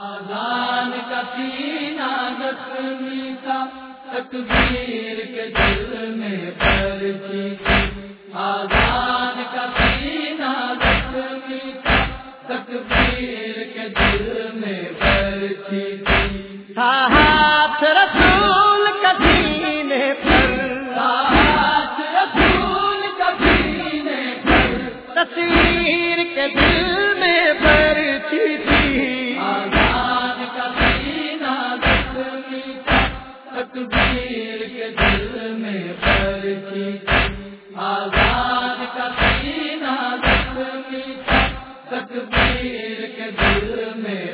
آزان کا سینہ زخمی تھا، تکبیر کے دل میں پرچی تھی۔ آزان کا سینہ زخمی تھا، تکبیر کے دل میں پرچی تھی۔ تکبیر کے دل میں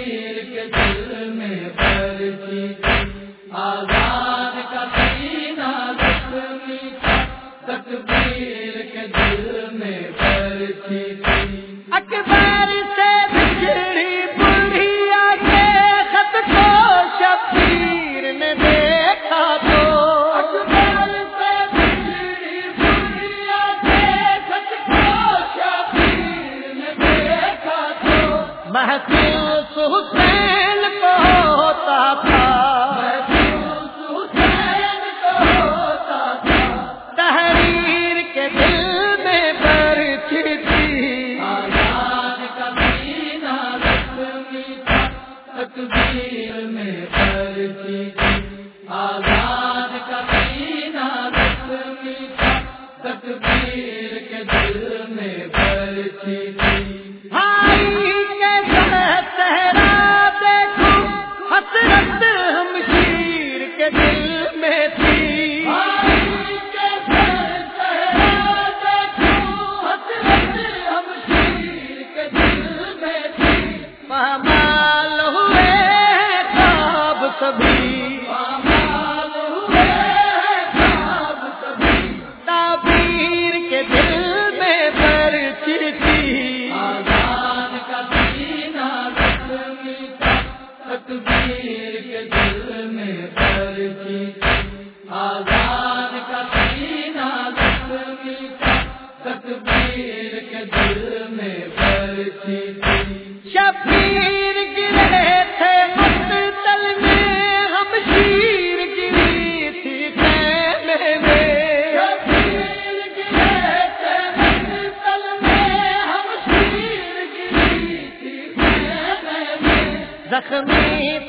تکبیر کے دل میں پرچی آزاد کا سینہ زخمی تکبیر کے دل میں پرچی اکبر سے بچڑی بڑھیا کے خط کو شبیر نے دیکھا تو۔ اکبر سے بچڑی بڑھیا کے خط کو شبیر نے دیکھا تو۔ محسوس حسین کو ہوتا تھا حسین کو ہوتا تھا۔ تحریر کے دل میں برچی تھی آزاد میں پرچی تھی آزاد کے دل میں پرچی تھی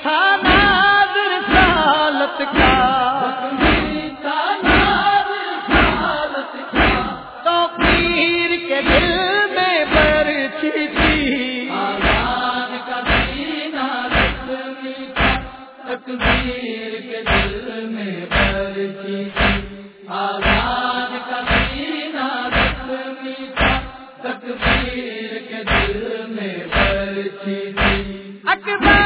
تھا نادر سالت کا۔ پیر کے دل میں پرچی تھی آزاد کا سینہ تھا۔ تکبیر کے دل میں پرچی تھی اکبر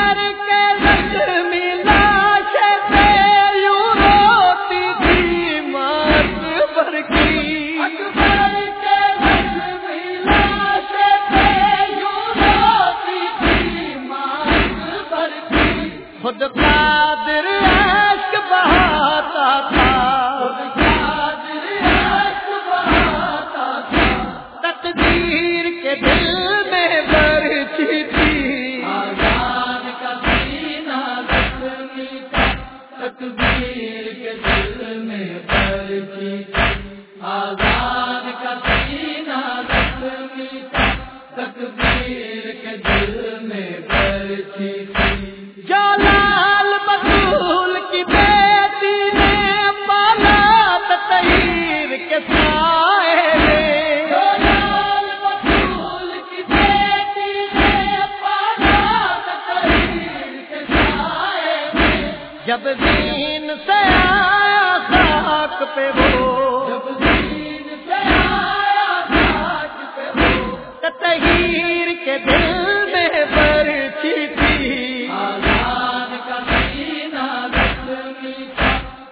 تقدیر کے دل میں برچی تھی۔ آزاد تقدیر کے دل میں تھی۔ آزاد کا سینہ زخمی تھا تقدیر کے دل میں تھی۔ کے ساتھ خاک پہ ہو۔ تغیر کے دل میں برچی تھی۔ آزاد کا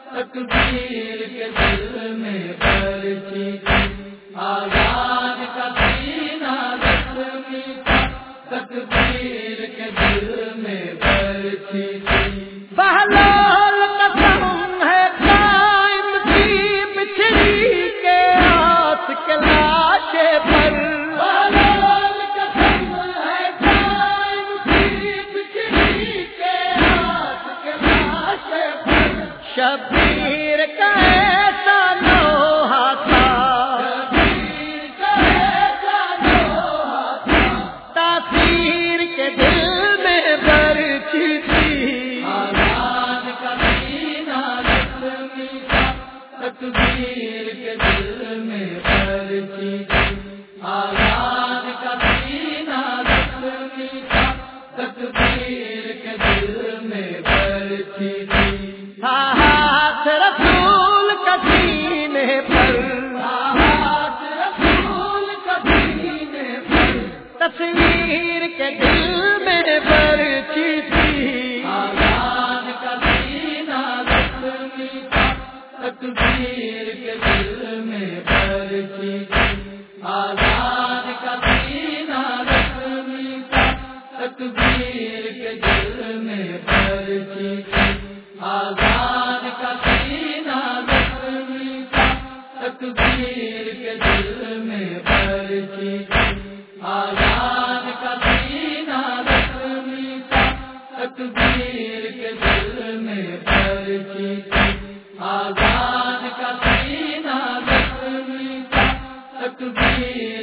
تقدیر کے دل میں برچی تھی۔ آزاد کا سینہ تقدیر پر کا ایسا لوہا تھا۔ تاثیر کے دل میں برچی تھی۔ آزاد تکبیر کے دل میں پرچی تھی۔ آزاد کا سینہ تکبیر کے دل میں تصویر کے دل میں برچی تھی۔ آزاد کا سینہ رسمی کے دل میں پرچی تھی۔ آزاد کا سینہ رسمی کے دل میں پرچی تھی۔ آزاد کا سینہ رسمی کے دل میں پرچی تھی۔ آزاد تکبیر